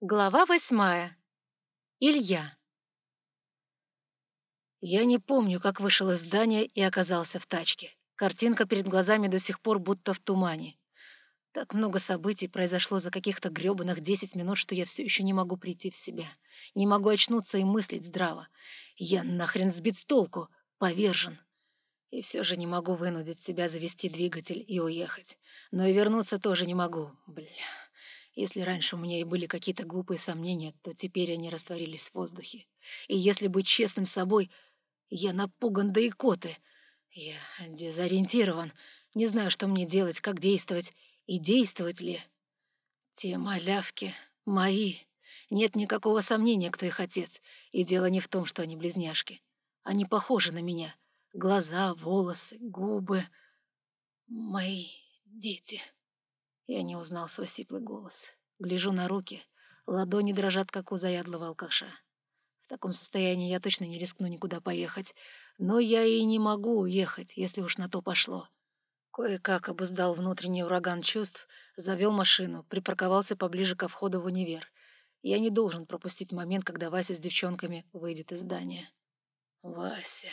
Глава восьмая. Илья. Я не помню, как вышел из здания и оказался в тачке. Картинка перед глазами до сих пор будто в тумане. Так много событий произошло за каких-то грёбаных десять минут, что я все еще не могу прийти в себя. Не могу очнуться и мыслить здраво. Я нахрен сбит с толку, повержен. И все же не могу вынудить себя завести двигатель и уехать. Но и вернуться тоже не могу, бля. Если раньше у меня и были какие-то глупые сомнения, то теперь они растворились в воздухе. И если быть честным с собой, я напуган до икоты. Я дезориентирован, не знаю, что мне делать, как действовать и действовать ли. Те малявки мои. Нет никакого сомнения, кто их отец. И дело не в том, что они близняшки. Они похожи на меня. Глаза, волосы, губы. Мои дети. Я не узнал свой сиплый голос. Гляжу на руки. Ладони дрожат, как у заядлого алкаша. В таком состоянии я точно не рискну никуда поехать. Но я и не могу уехать, если уж на то пошло. Кое-как обуздал внутренний ураган чувств, завел машину, припарковался поближе ко входу в универ. Я не должен пропустить момент, когда Вася с девчонками выйдет из здания. Вася...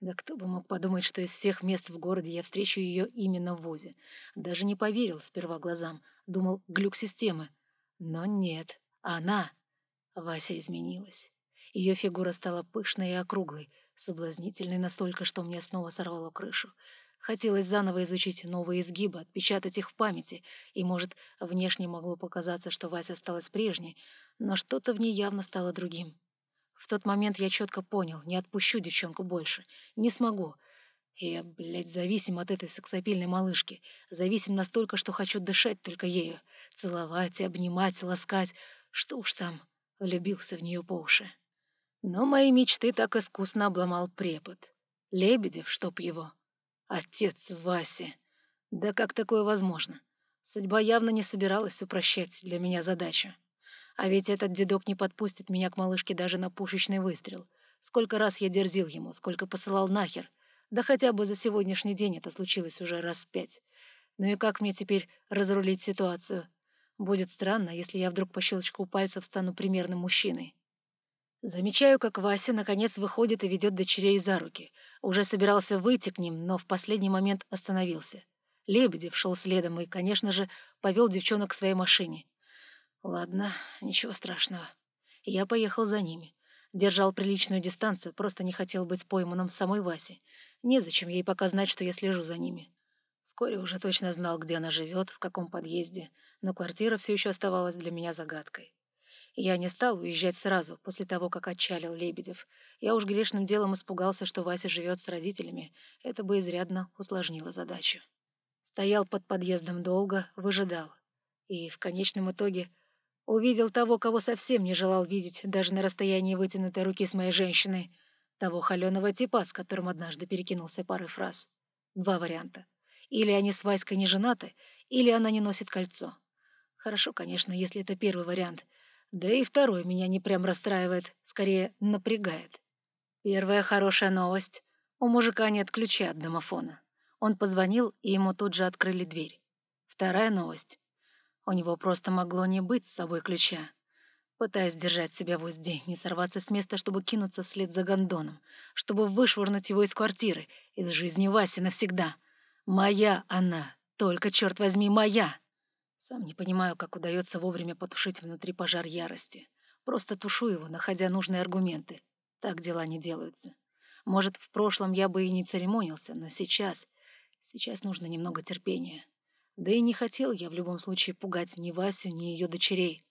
Да кто бы мог подумать, что из всех мест в городе я встречу ее именно в ВУЗе. Даже не поверил сперва глазам. Думал, глюк системы. Но нет, она... Вася изменилась. Ее фигура стала пышной и округлой, соблазнительной настолько, что мне снова сорвало крышу. Хотелось заново изучить новые изгибы, отпечатать их в памяти, и, может, внешне могло показаться, что Вася осталась прежней, но что-то в ней явно стало другим. В тот момент я четко понял, не отпущу девчонку больше. Не смогу. Я, блядь, зависим от этой сексапильной малышки. Зависим настолько, что хочу дышать только ею. Целовать, обнимать, ласкать. Что уж там, влюбился в нее по уши. Но мои мечты так искусно обломал препод. Лебедев, чтоб его. Отец Васи. Да как такое возможно? Судьба явно не собиралась упрощать для меня задачу. А ведь этот дедок не подпустит меня к малышке даже на пушечный выстрел. Сколько раз я дерзил ему, сколько посылал нахер. Да хотя бы за сегодняшний день это случилось уже раз пять. Ну и как мне теперь разрулить ситуацию? Будет странно, если я вдруг по щелчку пальцев стану примерным мужчиной. Замечаю, как Вася наконец выходит и ведет дочерей за руки. Уже собирался выйти к ним, но в последний момент остановился. Лебедев шел следом и, конечно же, повел девчонок к своей машине. Ладно, ничего страшного. Я поехал за ними. Держал приличную дистанцию, просто не хотел быть пойманным самой Васе. Незачем ей пока знать, что я слежу за ними. Вскоре уже точно знал, где она живет, в каком подъезде, но квартира все еще оставалась для меня загадкой. Я не стал уезжать сразу, после того, как отчалил Лебедев. Я уж грешным делом испугался, что Вася живет с родителями. Это бы изрядно усложнило задачу. Стоял под подъездом долго, выжидал. И в конечном итоге Увидел того, кого совсем не желал видеть, даже на расстоянии вытянутой руки с моей женщиной. Того холеного типа, с которым однажды перекинулся парой фраз. Два варианта. Или они с Васькой не женаты, или она не носит кольцо. Хорошо, конечно, если это первый вариант. Да и второй меня не прям расстраивает, скорее напрягает. Первая хорошая новость. У мужика нет ключа от домофона. Он позвонил, и ему тут же открыли дверь. Вторая новость. У него просто могло не быть с собой ключа. Пытаюсь держать себя в узде, не сорваться с места, чтобы кинуться вслед за гондоном, чтобы вышвырнуть его из квартиры, из жизни Васи навсегда. Моя она, только, черт возьми, моя! Сам не понимаю, как удается вовремя потушить внутри пожар ярости. Просто тушу его, находя нужные аргументы. Так дела не делаются. Может, в прошлом я бы и не церемонился, но сейчас... Сейчас нужно немного терпения. Да и не хотел я в любом случае пугать ни Васю, ни ее дочерей.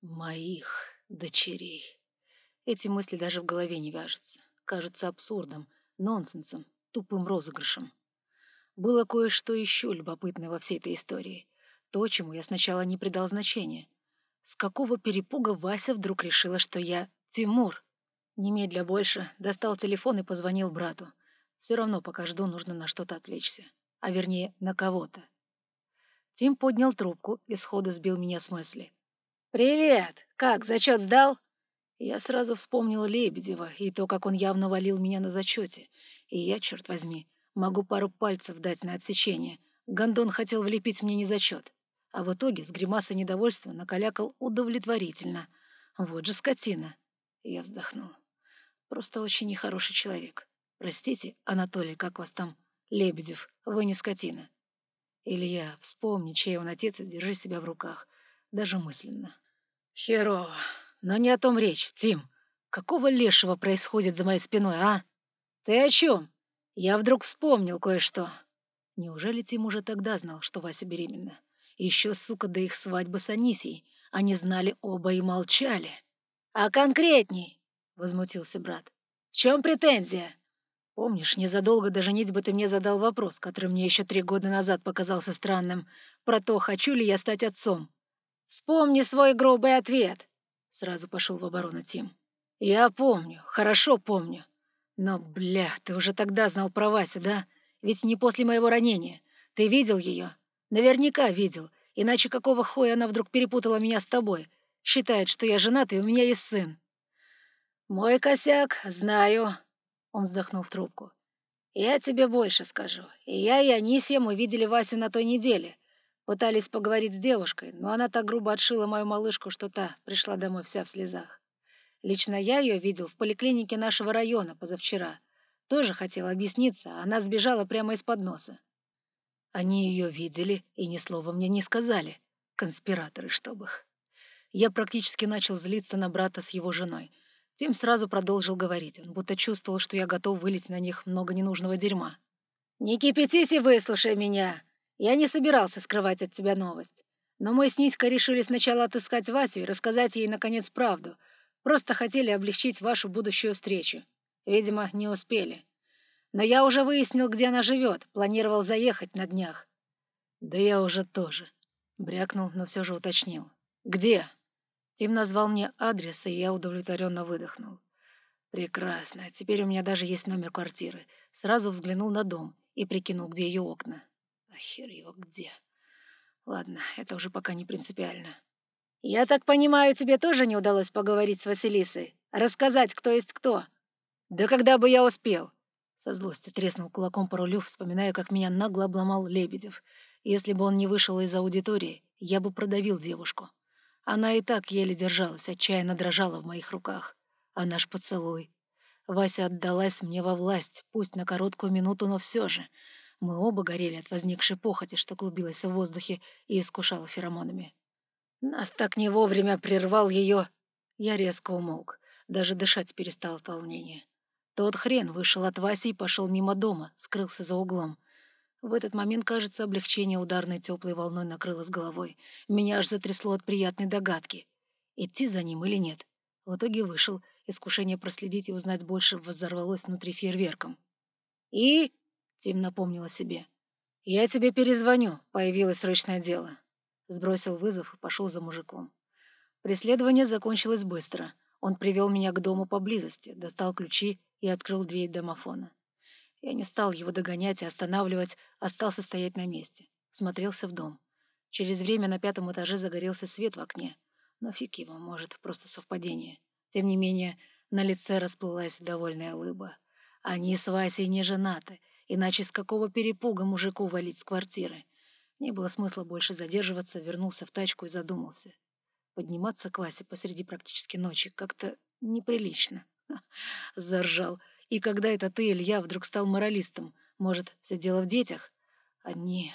Моих дочерей. Эти мысли даже в голове не вяжутся. Кажутся абсурдом, нонсенсом, тупым розыгрышем. Было кое-что еще любопытное во всей этой истории. То, чему я сначала не придал значения. С какого перепуга Вася вдруг решила, что я Тимур? Немедля больше достал телефон и позвонил брату. Все равно, пока жду, нужно на что-то отвлечься. А вернее, на кого-то. Тим поднял трубку и сходу сбил меня с мысли. «Привет! Как, зачет сдал?» Я сразу вспомнил Лебедева и то, как он явно валил меня на зачете. И я, черт возьми, могу пару пальцев дать на отсечение. Гондон хотел влепить мне не зачет. а в итоге с гримасой недовольства накалякал удовлетворительно. Вот же скотина. Я вздохнул. Просто очень нехороший человек. Простите, Анатолий, как вас там? Лебедев, вы не скотина. Илья, вспомни, чей он отец, и держи себя в руках. Даже мысленно. Херово. Но не о том речь, Тим. Какого лешего происходит за моей спиной, а? Ты о чем? Я вдруг вспомнил кое-что. Неужели Тим уже тогда знал, что Вася беременна? Еще, сука, до их свадьбы с Анисией. Они знали оба и молчали. «А конкретней?» — возмутился брат. «В чем претензия?» Помнишь, незадолго до женитьбы ты мне задал вопрос, который мне еще три года назад показался странным, про то, хочу ли я стать отцом. Вспомни свой грубый ответ. Сразу пошел в оборону Тим. Я помню, хорошо помню. Но, бля, ты уже тогда знал про Васю, да? Ведь не после моего ранения. Ты видел ее? Наверняка видел. Иначе какого хуя она вдруг перепутала меня с тобой? Считает, что я женат, и у меня есть сын. Мой косяк, знаю. Он вздохнул в трубку. «Я тебе больше скажу. И я, и Анисия мы видели Васю на той неделе. Пытались поговорить с девушкой, но она так грубо отшила мою малышку, что та пришла домой вся в слезах. Лично я ее видел в поликлинике нашего района позавчера. Тоже хотел объясниться, а она сбежала прямо из-под носа. Они ее видели и ни слова мне не сказали. Конспираторы, чтоб их. Я практически начал злиться на брата с его женой. Тим сразу продолжил говорить, он будто чувствовал, что я готов вылить на них много ненужного дерьма. «Не кипятись и выслушай меня. Я не собирался скрывать от тебя новость. Но мы с Нитькой решили сначала отыскать Васю и рассказать ей, наконец, правду. Просто хотели облегчить вашу будущую встречу. Видимо, не успели. Но я уже выяснил, где она живет, планировал заехать на днях». «Да я уже тоже», — брякнул, но все же уточнил. «Где?» Тим назвал мне адрес, и я удовлетворенно выдохнул. «Прекрасно. Теперь у меня даже есть номер квартиры». Сразу взглянул на дом и прикинул, где ее окна. А хер его где. Ладно, это уже пока не принципиально. «Я так понимаю, тебе тоже не удалось поговорить с Василисой? Рассказать, кто есть кто?» «Да когда бы я успел?» Со злости треснул кулаком по рулю, вспоминая, как меня нагло обломал Лебедев. Если бы он не вышел из аудитории, я бы продавил девушку. Она и так еле держалась, отчаянно дрожала в моих руках. А наш поцелуй. Вася отдалась мне во власть, пусть на короткую минуту, но все же. Мы оба горели от возникшей похоти, что клубилась в воздухе и искушала феромонами. Нас так не вовремя прервал ее. Я резко умолк, даже дышать перестал от волнения. Тот хрен вышел от Васи и пошел мимо дома, скрылся за углом — в этот момент, кажется, облегчение ударной теплой волной накрыло с головой. Меня аж затрясло от приятной догадки. Идти за ним или нет? В итоге вышел. Искушение проследить и узнать больше взорвалось внутри фейерверком. «И?» — Тим напомнила себе. «Я тебе перезвоню», — появилось срочное дело. Сбросил вызов и пошел за мужиком. Преследование закончилось быстро. Он привел меня к дому поблизости, достал ключи и открыл дверь домофона. Я не стал его догонять и останавливать, остался стоять на месте. Смотрелся в дом. Через время на пятом этаже загорелся свет в окне. Но фиг его, может, просто совпадение. Тем не менее, на лице расплылась довольная улыба. Они с Васей не женаты, иначе с какого перепуга мужику валить с квартиры? Не было смысла больше задерживаться, вернулся в тачку и задумался. Подниматься к Васе посреди практически ночи как-то неприлично. Заржал. И когда это ты, Илья, вдруг стал моралистом? Может, все дело в детях? Они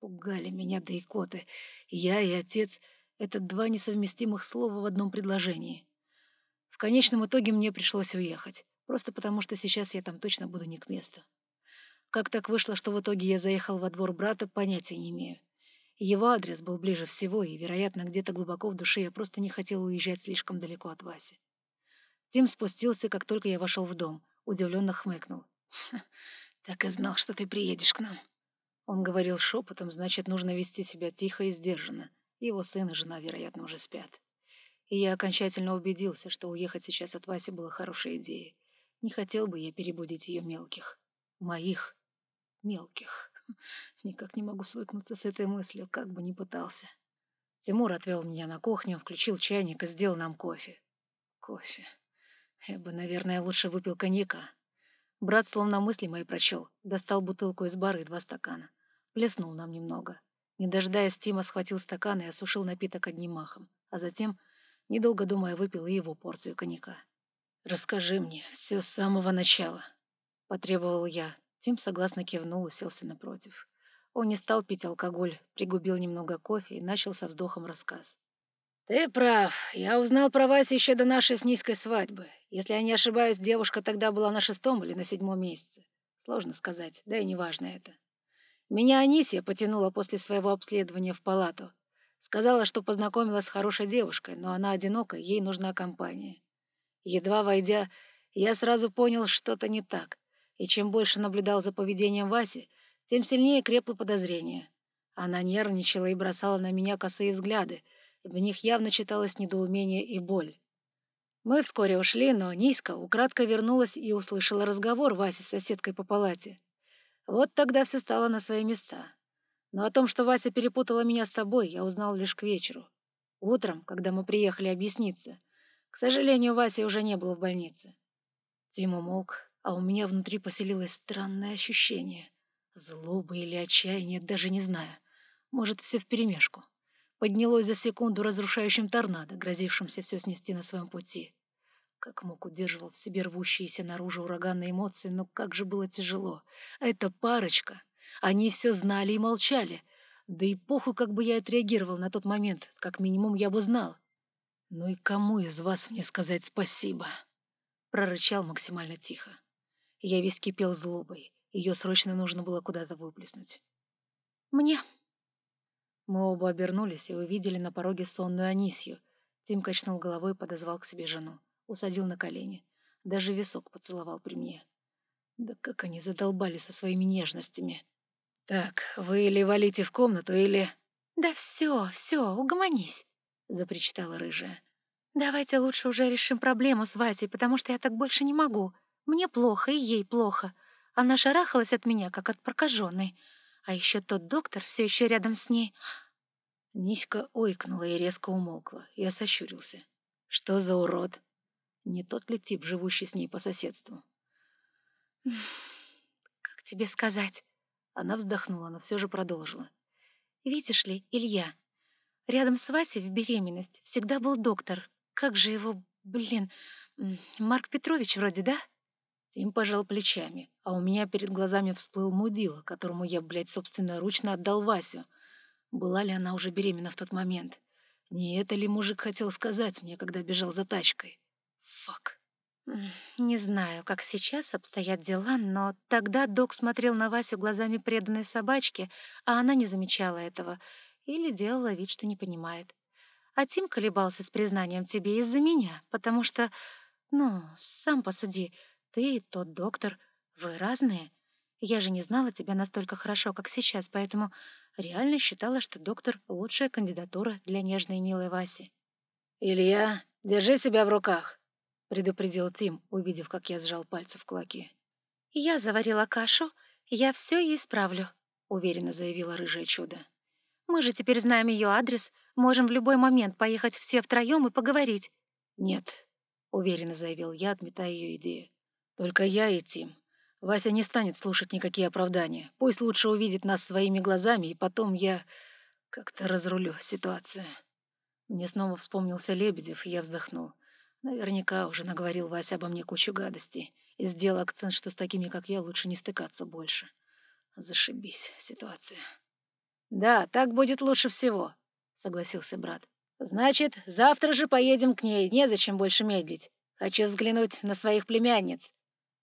пугали меня до икоты. Я и отец — это два несовместимых слова в одном предложении. В конечном итоге мне пришлось уехать, просто потому что сейчас я там точно буду не к месту. Как так вышло, что в итоге я заехал во двор брата, понятия не имею. Его адрес был ближе всего, и, вероятно, где-то глубоко в душе я просто не хотел уезжать слишком далеко от Васи. Тим спустился, как только я вошел в дом удивленно хмыкнул. «Так и знал, что ты приедешь к нам». Он говорил шепотом, значит, нужно вести себя тихо и сдержанно. Его сын и жена, вероятно, уже спят. И я окончательно убедился, что уехать сейчас от Васи было хорошей идеей. Не хотел бы я перебудить ее мелких. Моих мелких. Никак не могу свыкнуться с этой мыслью, как бы ни пытался. Тимур отвел меня на кухню, включил чайник и сделал нам кофе. Кофе. Я бы, наверное, лучше выпил коньяка. Брат словно мысли мои прочел, достал бутылку из бары и два стакана. Плеснул нам немного. Не дожидаясь, Тима схватил стакан и осушил напиток одним махом, а затем, недолго думая, выпил и его порцию коньяка. «Расскажи мне все с самого начала», — потребовал я. Тим согласно кивнул, уселся напротив. Он не стал пить алкоголь, пригубил немного кофе и начал со вздохом рассказ. «Ты прав. Я узнал про Васю еще до нашей с Низкой свадьбы. Если я не ошибаюсь, девушка тогда была на шестом или на седьмом месяце. Сложно сказать, да и неважно это. Меня Анисия потянула после своего обследования в палату. Сказала, что познакомилась с хорошей девушкой, но она одинока, ей нужна компания. Едва войдя, я сразу понял, что-то не так, и чем больше наблюдал за поведением Васи, тем сильнее крепло подозрение. Она нервничала и бросала на меня косые взгляды, в них явно читалось недоумение и боль. Мы вскоре ушли, но Низко украдко вернулась и услышала разговор Васи с соседкой по палате. Вот тогда все стало на свои места. Но о том, что Вася перепутала меня с тобой, я узнал лишь к вечеру. Утром, когда мы приехали объясниться — к сожалению, Вася уже не было в больнице. Тим умолк, а у меня внутри поселилось странное ощущение. Злобы или отчаяние, даже не знаю. Может, все вперемешку. Поднялось за секунду разрушающим торнадо, грозившимся все снести на своем пути. Как мог удерживал в себе рвущиеся наружу ураганные эмоции, но как же было тяжело. Эта парочка. Они все знали и молчали. Да и похуй, как бы я отреагировал на тот момент. Как минимум, я бы знал. «Ну и кому из вас мне сказать спасибо?» Прорычал максимально тихо. Я весь кипел злобой. Ее срочно нужно было куда-то выплеснуть. «Мне». Мы оба обернулись и увидели на пороге сонную Анисью. Тим качнул головой и подозвал к себе жену. Усадил на колени. Даже висок поцеловал при мне. Да как они задолбали со своими нежностями. «Так, вы или валите в комнату, или...» «Да все, все, угомонись», запричитала рыжая. «Давайте лучше уже решим проблему с Васей, потому что я так больше не могу. Мне плохо, и ей плохо. Она шарахалась от меня, как от прокаженной. А еще тот доктор все еще рядом с ней...» Ниська ойкнула и резко умолкла. Я сощурился. «Что за урод? Не тот ли тип, живущий с ней по соседству?» «Как тебе сказать?» Она вздохнула, но все же продолжила. «Видишь ли, Илья, Рядом с Васей в беременность всегда был доктор. Как же его, блин, Марк Петрович вроде, да? Тим пожал плечами, а у меня перед глазами всплыл мудила, которому я, блядь, собственноручно отдал Васю. Была ли она уже беременна в тот момент? Не это ли мужик хотел сказать мне, когда бежал за тачкой? Фак. Не знаю, как сейчас обстоят дела, но тогда док смотрел на Васю глазами преданной собачки, а она не замечала этого — или делала вид, что не понимает. А Тим колебался с признанием тебе из-за меня, потому что, ну, сам посуди, ты и тот доктор, вы разные. Я же не знала тебя настолько хорошо, как сейчас, поэтому реально считала, что доктор — лучшая кандидатура для нежной и милой Васи. «Илья, держи себя в руках», — предупредил Тим, увидев, как я сжал пальцы в кулаки. «Я заварила кашу, я все ей исправлю», — уверенно заявила рыжее чудо. Мы же теперь знаем ее адрес, можем в любой момент поехать все втроем и поговорить». «Нет», — уверенно заявил я, отметая ее идею. «Только я и Тим. Вася не станет слушать никакие оправдания. Пусть лучше увидит нас своими глазами, и потом я как-то разрулю ситуацию». Мне снова вспомнился Лебедев, и я вздохнул. Наверняка уже наговорил Вася обо мне кучу гадостей и сделал акцент, что с такими, как я, лучше не стыкаться больше. Зашибись ситуация. «Да, так будет лучше всего», — согласился брат. «Значит, завтра же поедем к ней, незачем больше медлить. Хочу взглянуть на своих племянниц».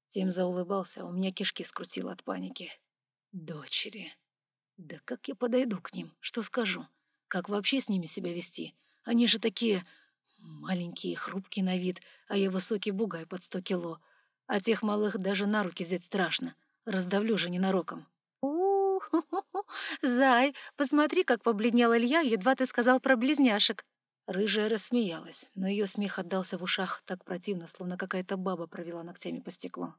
Тим заулыбался, у меня кишки скрутило от паники. «Дочери. Да как я подойду к ним? Что скажу? Как вообще с ними себя вести? Они же такие маленькие, хрупкие на вид, а я высокий бугай под сто кило. А тех малых даже на руки взять страшно. Раздавлю же ненароком». «Зай, посмотри, как побледнел Илья, едва ты сказал про близняшек». Рыжая рассмеялась, но ее смех отдался в ушах так противно, словно какая-то баба провела ногтями по стеклу.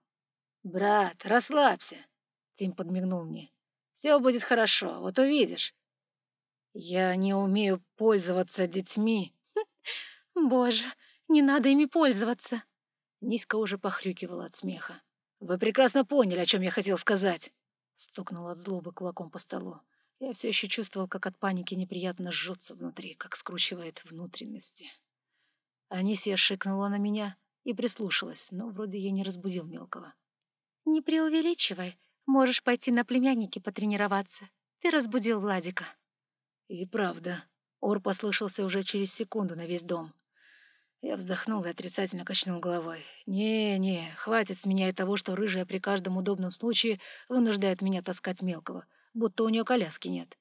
«Брат, расслабься!» — Тим подмигнул мне. «Все будет хорошо, вот увидишь». «Я не умею пользоваться детьми». «Боже, не надо ими пользоваться!» Низко уже похрюкивала от смеха. «Вы прекрасно поняли, о чем я хотел сказать!» Стукнул от злобы кулаком по столу. Я все еще чувствовал, как от паники неприятно жжется внутри, как скручивает внутренности. Анисия шикнула на меня и прислушалась, но вроде я не разбудил мелкого. «Не преувеличивай. Можешь пойти на племянники потренироваться. Ты разбудил Владика». И правда, ор послышался уже через секунду на весь дом. Я вздохнул и отрицательно качнул головой. «Не-не, хватит с меня и того, что рыжая при каждом удобном случае вынуждает меня таскать мелкого, будто у нее коляски нет».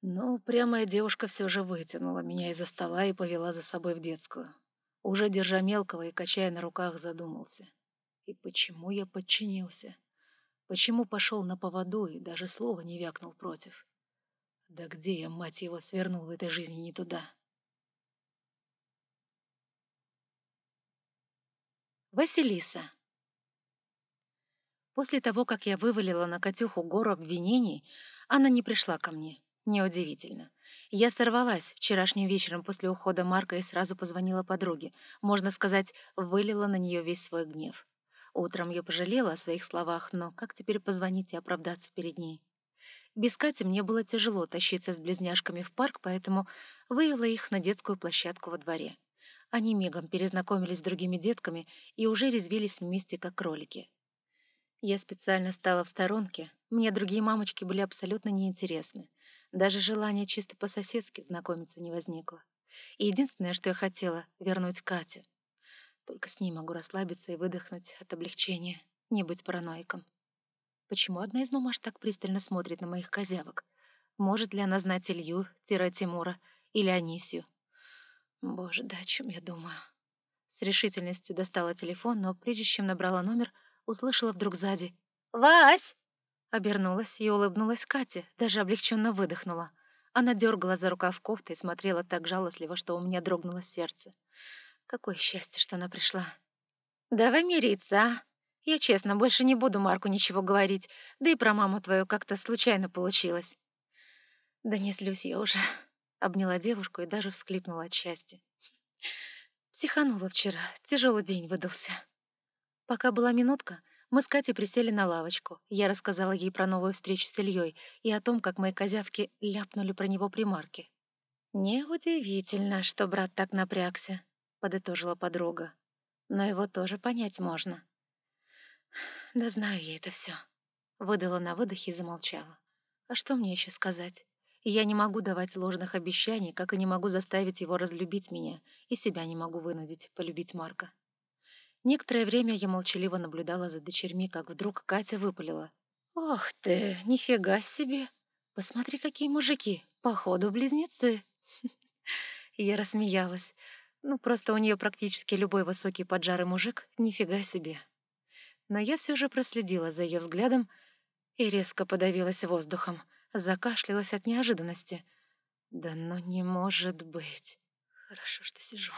Но упрямая девушка все же вытянула меня из-за стола и повела за собой в детскую. Уже держа мелкого и качая на руках, задумался. И почему я подчинился? Почему пошел на поводу и даже слова не вякнул против? Да где я, мать его, свернул в этой жизни не туда?» Василиса. После того, как я вывалила на Катюху гору обвинений, она не пришла ко мне. Неудивительно. Я сорвалась вчерашним вечером после ухода Марка и сразу позвонила подруге. Можно сказать, вылила на нее весь свой гнев. Утром я пожалела о своих словах, но как теперь позвонить и оправдаться перед ней? Без Кати мне было тяжело тащиться с близняшками в парк, поэтому вывела их на детскую площадку во дворе. Они мигом перезнакомились с другими детками и уже резвились вместе, как кролики. Я специально стала в сторонке, мне другие мамочки были абсолютно неинтересны. Даже желания чисто по-соседски знакомиться не возникло. И единственное, что я хотела — вернуть Катю. Только с ней могу расслабиться и выдохнуть от облегчения, не быть параноиком. Почему одна из мамаш так пристально смотрит на моих козявок? Может ли она знать Илью-Тимура или Анисию? Боже, да о чем я думаю? С решительностью достала телефон, но прежде чем набрала номер, услышала вдруг сзади «Вась!» Обернулась и улыбнулась Кате, даже облегченно выдохнула. Она дергала за рукав кофты и смотрела так жалостливо, что у меня дрогнуло сердце. Какое счастье, что она пришла. «Давай мириться, а? Я честно, больше не буду Марку ничего говорить, да и про маму твою как-то случайно получилось». «Да не злюсь я уже», Обняла девушку и даже всклипнула от счастья. Психанула вчера, тяжелый день выдался. Пока была минутка, мы с Катей присели на лавочку. Я рассказала ей про новую встречу с Ильей и о том, как мои козявки ляпнули про него при Марке. «Неудивительно, что брат так напрягся», — подытожила подруга. «Но его тоже понять можно». «Да знаю я это все. выдала на выдохе и замолчала. «А что мне еще сказать? я не могу давать ложных обещаний, как и не могу заставить его разлюбить меня, и себя не могу вынудить полюбить Марка. Некоторое время я молчаливо наблюдала за дочерьми, как вдруг Катя выпалила. «Ох ты, нифига себе! Посмотри, какие мужики! Походу, близнецы!» Я рассмеялась. Ну, просто у нее практически любой высокий поджарый мужик — нифига себе. Но я все же проследила за ее взглядом и резко подавилась воздухом — закашлялась от неожиданности. «Да ну не может быть! Хорошо, что сижу,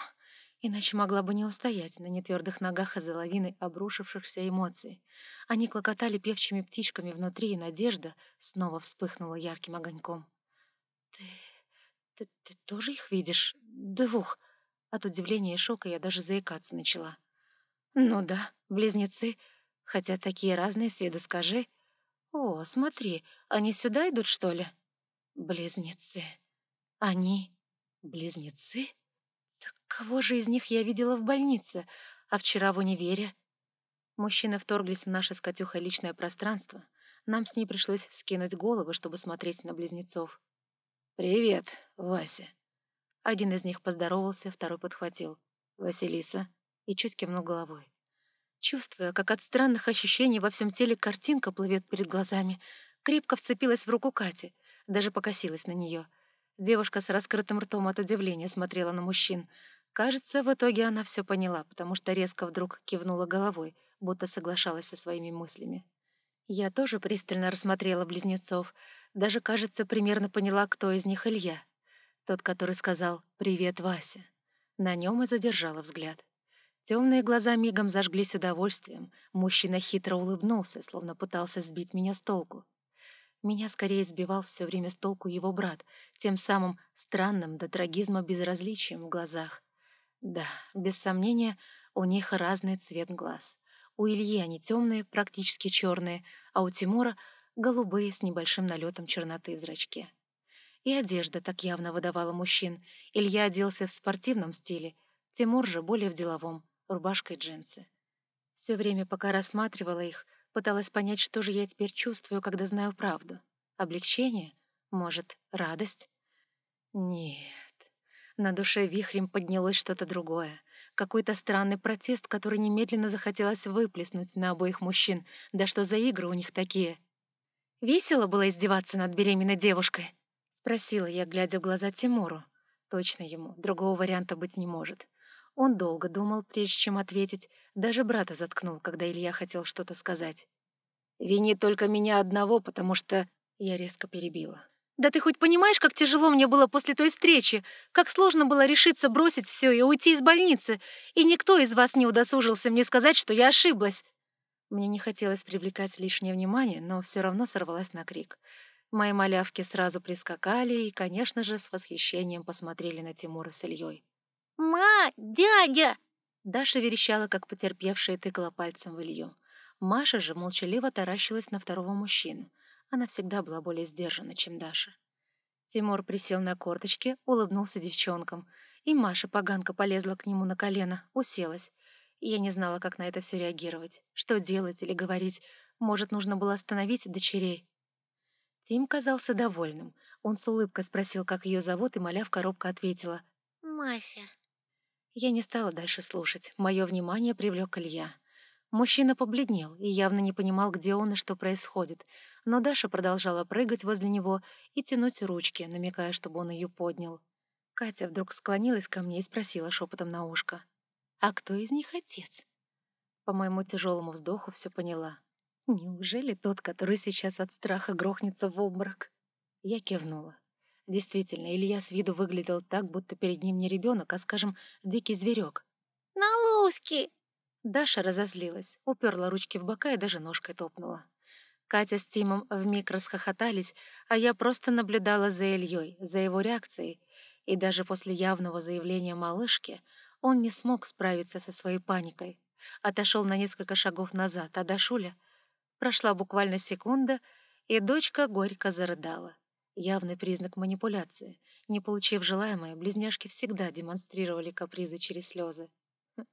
иначе могла бы не устоять на нетвердых ногах из-за лавины обрушившихся эмоций. Они клокотали певчими птичками внутри, и надежда снова вспыхнула ярким огоньком. «Ты... ты, ты тоже их видишь? Двух?» От удивления и шока я даже заикаться начала. «Ну да, близнецы, хотя такие разные с виду скажи». «О, смотри, они сюда идут, что ли?» «Близнецы. Они близнецы? Так кого же из них я видела в больнице, а вчера в универе?» Мужчины вторглись в наше с Катюхой личное пространство. Нам с ней пришлось вскинуть головы, чтобы смотреть на близнецов. «Привет, Вася». Один из них поздоровался, второй подхватил. «Василиса» и чуть кивнул головой. Чувствуя, как от странных ощущений во всем теле картинка плывет перед глазами, крепко вцепилась в руку Кати, даже покосилась на нее. Девушка с раскрытым ртом от удивления смотрела на мужчин. Кажется, в итоге она все поняла, потому что резко вдруг кивнула головой, будто соглашалась со своими мыслями. Я тоже пристально рассмотрела близнецов, даже, кажется, примерно поняла, кто из них Илья. Тот, который сказал «Привет, Вася». На нем и задержала взгляд. Темные глаза мигом зажглись удовольствием. Мужчина хитро улыбнулся, словно пытался сбить меня с толку. Меня скорее сбивал все время с толку его брат, тем самым странным до трагизма безразличием в глазах. Да, без сомнения, у них разный цвет глаз. У Ильи они темные, практически черные, а у Тимура голубые с небольшим налетом черноты в зрачке. И одежда так явно выдавала мужчин. Илья оделся в спортивном стиле, Тимур же более в деловом, рубашка и джинсы. Все время, пока рассматривала их, пыталась понять, что же я теперь чувствую, когда знаю правду. Облегчение? Может, радость? Нет. На душе вихрем поднялось что-то другое. Какой-то странный протест, который немедленно захотелось выплеснуть на обоих мужчин. Да что за игры у них такие? «Весело было издеваться над беременной девушкой?» — спросила я, глядя в глаза Тимуру. Точно ему, другого варианта быть не может. Он долго думал, прежде чем ответить, даже брата заткнул, когда Илья хотел что-то сказать. «Вини только меня одного, потому что...» Я резко перебила. «Да ты хоть понимаешь, как тяжело мне было после той встречи? Как сложно было решиться бросить все и уйти из больницы? И никто из вас не удосужился мне сказать, что я ошиблась!» Мне не хотелось привлекать лишнее внимание, но все равно сорвалась на крик. Мои малявки сразу прискакали и, конечно же, с восхищением посмотрели на Тимура с Ильей. «Ма! Дядя!» Даша верещала, как потерпевшая, тыкала пальцем в Илью. Маша же молчаливо таращилась на второго мужчину. Она всегда была более сдержана, чем Даша. Тимур присел на корточки, улыбнулся девчонкам, и Маша поганка полезла к нему на колено, уселась. Я не знала, как на это все реагировать, что делать или говорить. Может, нужно было остановить дочерей. Тим казался довольным. Он с улыбкой спросил, как ее зовут, и малявка робко ответила. «Мася». Я не стала дальше слушать. Мое внимание привлек Илья. Мужчина побледнел и явно не понимал, где он и что происходит, но Даша продолжала прыгать возле него и тянуть ручки, намекая, чтобы он ее поднял. Катя вдруг склонилась ко мне и спросила шепотом на ушко. «А кто из них отец?» По моему тяжелому вздоху все поняла. «Неужели тот, который сейчас от страха грохнется в обморок?» Я кивнула. Действительно, Илья с виду выглядел так, будто перед ним не ребенок, а, скажем, дикий зверек. «На луски!» Даша разозлилась, уперла ручки в бока и даже ножкой топнула. Катя с Тимом вмиг расхохотались, а я просто наблюдала за Ильей, за его реакцией, и даже после явного заявления малышки он не смог справиться со своей паникой. Отошел на несколько шагов назад, а Дашуля... Прошла буквально секунда, и дочка горько зарыдала. Явный признак манипуляции. Не получив желаемое, близняшки всегда демонстрировали капризы через слезы. Хм,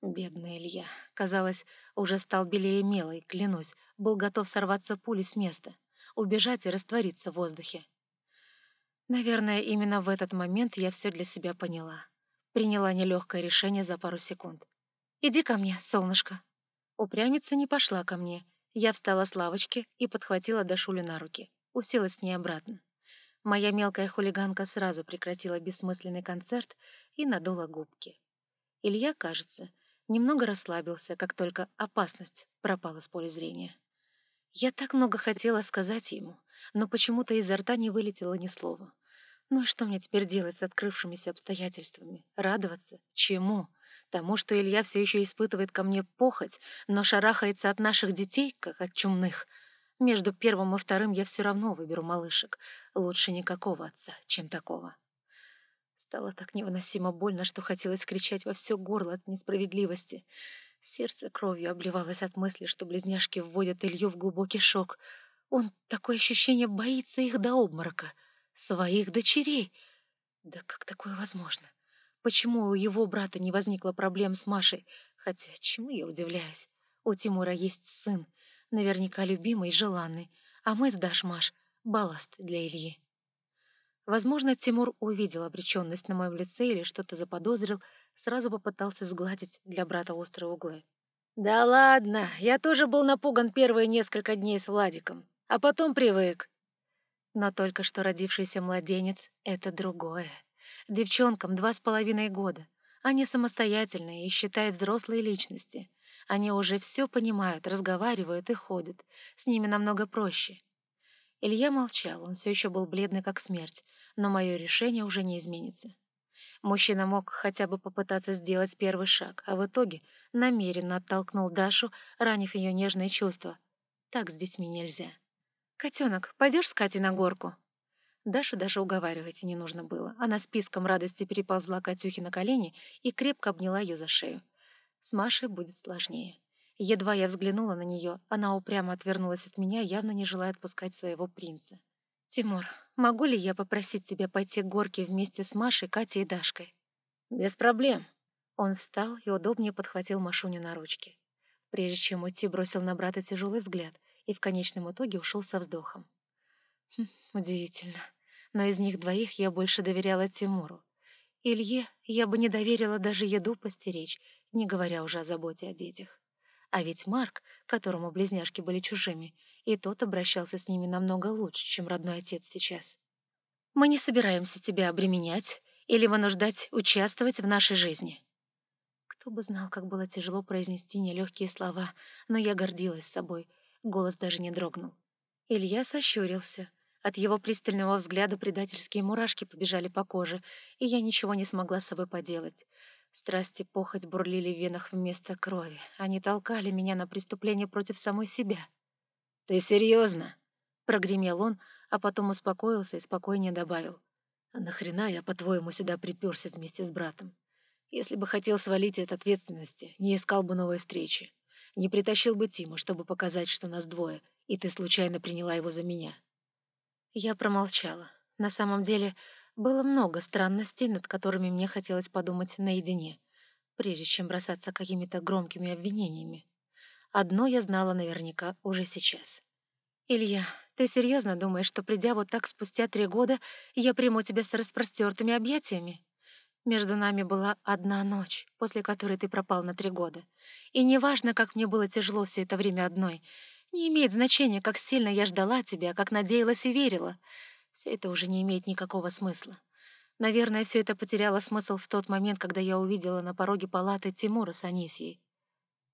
бедный Илья. Казалось, уже стал белее мелой, клянусь, был готов сорваться пулей с места, убежать и раствориться в воздухе. Наверное, именно в этот момент я все для себя поняла. Приняла нелегкое решение за пару секунд. «Иди ко мне, солнышко». Упрямиться не пошла ко мне. Я встала с лавочки и подхватила Дашулю на руки уселась с ней обратно. Моя мелкая хулиганка сразу прекратила бессмысленный концерт и надула губки. Илья, кажется, немного расслабился, как только опасность пропала с поля зрения. Я так много хотела сказать ему, но почему-то изо рта не вылетело ни слова. Ну и что мне теперь делать с открывшимися обстоятельствами? Радоваться? Чему? Тому, что Илья все еще испытывает ко мне похоть, но шарахается от наших детей, как от чумных — между первым и вторым я все равно выберу малышек. Лучше никакого отца, чем такого. Стало так невыносимо больно, что хотелось кричать во все горло от несправедливости. Сердце кровью обливалось от мысли, что близняшки вводят Илью в глубокий шок. Он, такое ощущение, боится их до обморока. Своих дочерей. Да как такое возможно? Почему у его брата не возникло проблем с Машей? Хотя, чему я удивляюсь? У Тимура есть сын, наверняка любимый и желанный, а мы с Дашмаш — балласт для Ильи. Возможно, Тимур увидел обреченность на моем лице или что-то заподозрил, сразу попытался сгладить для брата острые углы. «Да ладно, я тоже был напуган первые несколько дней с Владиком, а потом привык». Но только что родившийся младенец — это другое. Девчонкам два с половиной года. Они самостоятельные и считают взрослые личности. Они уже все понимают, разговаривают и ходят. С ними намного проще. Илья молчал, он все еще был бледный, как смерть, но мое решение уже не изменится. Мужчина мог хотя бы попытаться сделать первый шаг, а в итоге намеренно оттолкнул Дашу, ранив ее нежные чувства. Так с детьми нельзя. «Котенок, пойдешь с Катей на горку?» Дашу даже уговаривать не нужно было. Она списком радости переползла Катюхе на колени и крепко обняла ее за шею. С Машей будет сложнее. Едва я взглянула на нее, она упрямо отвернулась от меня, явно не желая отпускать своего принца. «Тимур, могу ли я попросить тебя пойти к горке вместе с Машей, Катей и Дашкой?» «Без проблем». Он встал и удобнее подхватил Машуню на ручки. Прежде чем уйти, бросил на брата тяжелый взгляд и в конечном итоге ушел со вздохом. Хм, удивительно. Но из них двоих я больше доверяла Тимуру. Илье я бы не доверила даже еду постеречь, не говоря уже о заботе о детях. А ведь Марк, которому близняшки были чужими, и тот обращался с ними намного лучше, чем родной отец сейчас. «Мы не собираемся тебя обременять или вынуждать участвовать в нашей жизни». Кто бы знал, как было тяжело произнести нелегкие слова, но я гордилась собой, голос даже не дрогнул. Илья сощурился. От его пристального взгляда предательские мурашки побежали по коже, и я ничего не смогла с собой поделать. Страсти похоть бурлили в венах вместо крови. Они толкали меня на преступление против самой себя. «Ты серьезно? прогремел он, а потом успокоился и спокойнее добавил. «А нахрена я, по-твоему, сюда приперся вместе с братом? Если бы хотел свалить от ответственности, не искал бы новой встречи. Не притащил бы Тима, чтобы показать, что нас двое, и ты случайно приняла его за меня». Я промолчала. На самом деле, было много странностей, над которыми мне хотелось подумать наедине, прежде чем бросаться какими-то громкими обвинениями. Одно я знала наверняка уже сейчас. «Илья, ты серьезно думаешь, что, придя вот так спустя три года, я приму тебя с распростертыми объятиями? Между нами была одна ночь, после которой ты пропал на три года. И неважно, как мне было тяжело все это время одной, не имеет значения, как сильно я ждала тебя, как надеялась и верила. Все это уже не имеет никакого смысла. Наверное, все это потеряло смысл в тот момент, когда я увидела на пороге палаты Тимура с Анисией.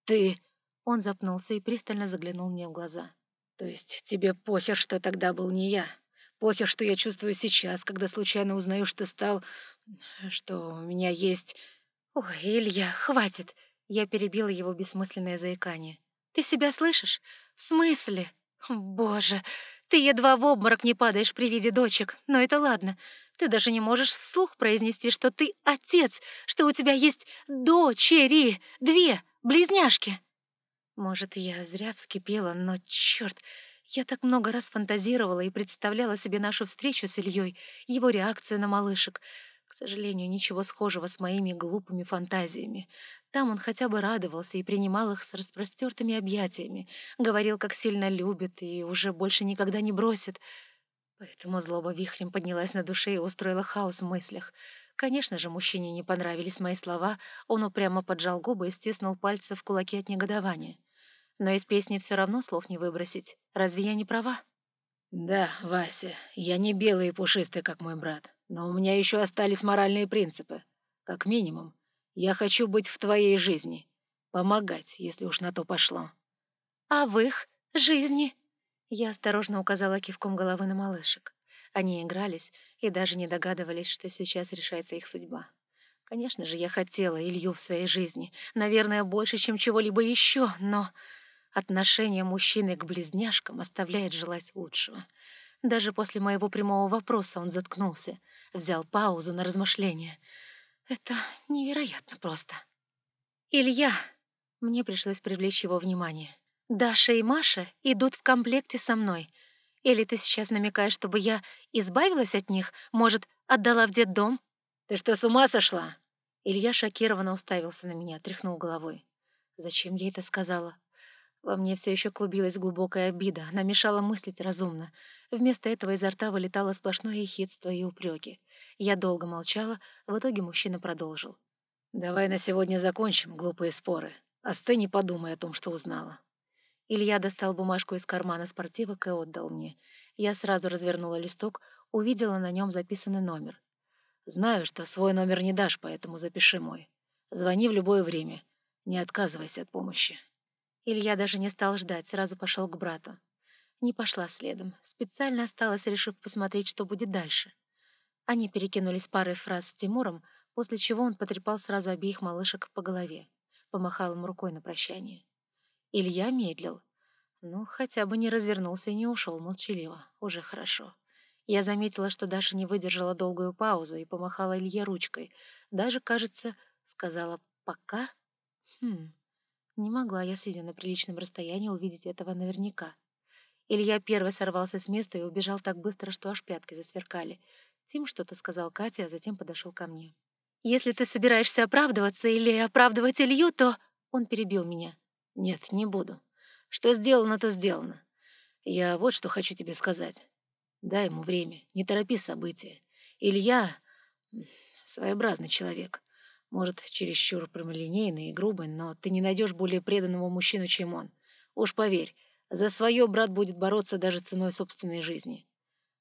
«Ты...» Он запнулся и пристально заглянул мне в глаза. «То есть тебе похер, что тогда был не я? Похер, что я чувствую сейчас, когда случайно узнаю, что стал... что у меня есть...» «Ой, Илья, хватит!» Я перебила его бессмысленное заикание. «Ты себя слышишь? В смысле? Боже, ты едва в обморок не падаешь при виде дочек, но это ладно. Ты даже не можешь вслух произнести, что ты отец, что у тебя есть дочери, две, близняшки. Может, я зря вскипела, но черт, я так много раз фантазировала и представляла себе нашу встречу с Ильей, его реакцию на малышек. К сожалению, ничего схожего с моими глупыми фантазиями. Там он хотя бы радовался и принимал их с распростертыми объятиями, говорил, как сильно любит и уже больше никогда не бросит. Поэтому злоба вихрем поднялась на душе и устроила хаос в мыслях. Конечно же, мужчине не понравились мои слова, он упрямо поджал губы и стиснул пальцы в кулаки от негодования. Но из песни все равно слов не выбросить. Разве я не права? «Да, Вася, я не белый и пушистый, как мой брат, но у меня еще остались моральные принципы. Как минимум, я хочу быть в твоей жизни, помогать, если уж на то пошло». «А в их жизни?» Я осторожно указала кивком головы на малышек. Они игрались и даже не догадывались, что сейчас решается их судьба. Конечно же, я хотела Илью в своей жизни, наверное, больше, чем чего-либо еще, но Отношение мужчины к близняшкам оставляет желать лучшего. Даже после моего прямого вопроса он заткнулся, взял паузу на размышление. Это невероятно просто. «Илья!» Мне пришлось привлечь его внимание. «Даша и Маша идут в комплекте со мной. Или ты сейчас намекаешь, чтобы я избавилась от них? Может, отдала в детдом?» «Ты что, с ума сошла?» Илья шокированно уставился на меня, тряхнул головой. «Зачем я это сказала? Во мне все еще клубилась глубокая обида, она мешала мыслить разумно. Вместо этого изо рта вылетало сплошное ехидство и упреки. Я долго молчала, в итоге мужчина продолжил. «Давай на сегодня закончим глупые споры. Остынь и подумай о том, что узнала». Илья достал бумажку из кармана спортивок и отдал мне. Я сразу развернула листок, увидела на нем записанный номер. «Знаю, что свой номер не дашь, поэтому запиши мой. Звони в любое время. Не отказывайся от помощи». Илья даже не стал ждать, сразу пошел к брату. Не пошла следом, специально осталась, решив посмотреть, что будет дальше. Они перекинулись парой фраз с Тимуром, после чего он потрепал сразу обеих малышек по голове, помахал им рукой на прощание. Илья медлил. Ну, хотя бы не развернулся и не ушел молчаливо. Уже хорошо. Я заметила, что Даша не выдержала долгую паузу и помахала Илье ручкой. Даже, кажется, сказала «пока». Хм, Не могла я, сидя на приличном расстоянии, увидеть этого наверняка. Илья первый сорвался с места и убежал так быстро, что аж пятки засверкали. Тим что-то сказал Кате, а затем подошел ко мне. «Если ты собираешься оправдываться или оправдывать Илью, то...» Он перебил меня. «Нет, не буду. Что сделано, то сделано. Я вот что хочу тебе сказать. Дай ему время, не торопи события. Илья — своеобразный человек. Может, чересчур прямолинейный и грубый, но ты не найдешь более преданного мужчину, чем он. Уж поверь, за свое брат будет бороться даже ценой собственной жизни.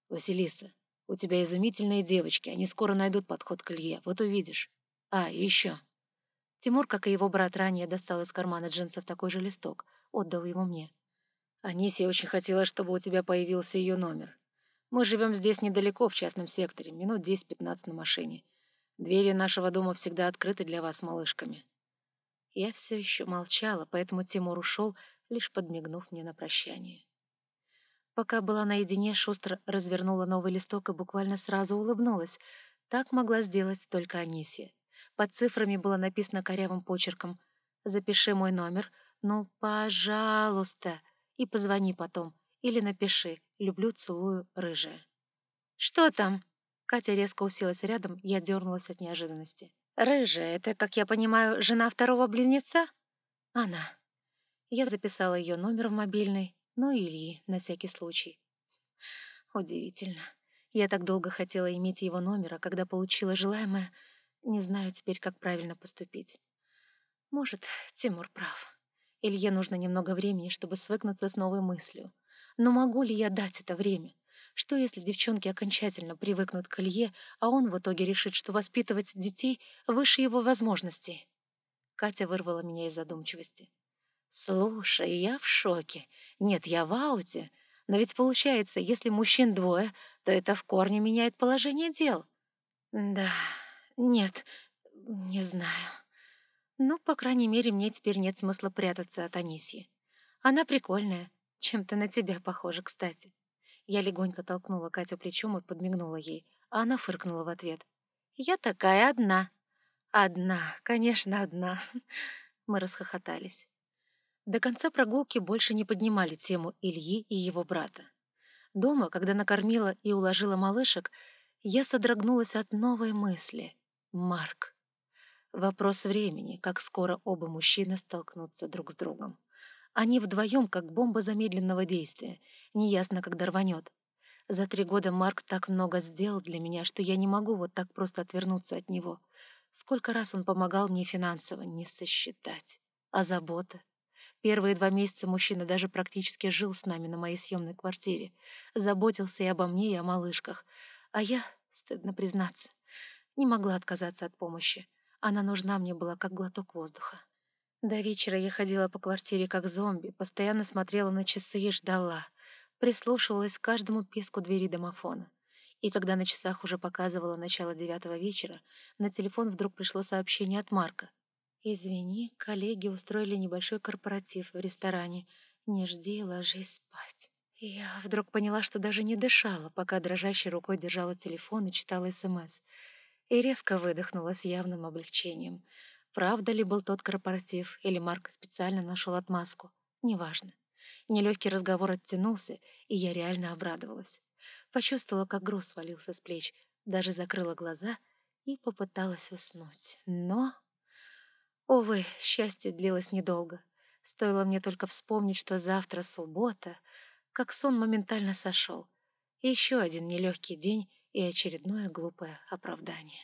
Василиса, у тебя изумительные девочки, они скоро найдут подход к Илье, вот увидишь. А, и еще. Тимур, как и его брат, ранее достал из кармана джинсов такой же листок, отдал его мне. Анисия очень хотела, чтобы у тебя появился ее номер. Мы живем здесь недалеко, в частном секторе, минут 10-15 на машине. Двери нашего дома всегда открыты для вас, малышками». Я все еще молчала, поэтому Тимур ушел, лишь подмигнув мне на прощание. Пока была наедине, шустро развернула новый листок и буквально сразу улыбнулась. Так могла сделать только Анисия. Под цифрами было написано корявым почерком «Запиши мой номер, ну, пожалуйста, и позвони потом, или напиши «Люблю, целую, рыжая». «Что там?» Катя резко уселась рядом, я дернулась от неожиданности. «Рыжая — это, как я понимаю, жена второго близнеца?» «Она». Я записала ее номер в мобильный, ну и Ильи, на всякий случай. Удивительно. Я так долго хотела иметь его номер, а когда получила желаемое, не знаю теперь, как правильно поступить. Может, Тимур прав. Илье нужно немного времени, чтобы свыкнуться с новой мыслью. Но могу ли я дать это время? Что, если девчонки окончательно привыкнут к Илье, а он в итоге решит, что воспитывать детей выше его возможностей? Катя вырвала меня из задумчивости. «Слушай, я в шоке. Нет, я в ауте. Но ведь получается, если мужчин двое, то это в корне меняет положение дел». «Да, нет, не знаю. Ну, по крайней мере, мне теперь нет смысла прятаться от Анисьи. Она прикольная, чем-то на тебя похожа, кстати». Я легонько толкнула Катю плечом и подмигнула ей, а она фыркнула в ответ. «Я такая одна». «Одна, конечно, одна». Мы расхохотались. До конца прогулки больше не поднимали тему Ильи и его брата. Дома, когда накормила и уложила малышек, я содрогнулась от новой мысли. Марк. Вопрос времени, как скоро оба мужчины столкнутся друг с другом. Они вдвоем, как бомба замедленного действия. Неясно, когда рванет. За три года Марк так много сделал для меня, что я не могу вот так просто отвернуться от него. Сколько раз он помогал мне финансово, не сосчитать. А забота? Первые два месяца мужчина даже практически жил с нами на моей съемной квартире. Заботился и обо мне, и о малышках. А я, стыдно признаться, не могла отказаться от помощи. Она нужна мне была, как глоток воздуха. До вечера я ходила по квартире как зомби, постоянно смотрела на часы и ждала, прислушивалась к каждому писку двери домофона. И когда на часах уже показывало начало девятого вечера, на телефон вдруг пришло сообщение от Марка. «Извини, коллеги устроили небольшой корпоратив в ресторане. Не жди, ложись спать». Я вдруг поняла, что даже не дышала, пока дрожащей рукой держала телефон и читала СМС. И резко выдохнула с явным облегчением — Правда ли был тот корпоратив, или Марк специально нашел отмазку? Неважно. Нелегкий разговор оттянулся, и я реально обрадовалась. Почувствовала, как груз свалился с плеч, даже закрыла глаза и попыталась уснуть. Но... Увы, счастье длилось недолго. Стоило мне только вспомнить, что завтра суббота, как сон моментально сошел. Еще один нелегкий день и очередное глупое оправдание.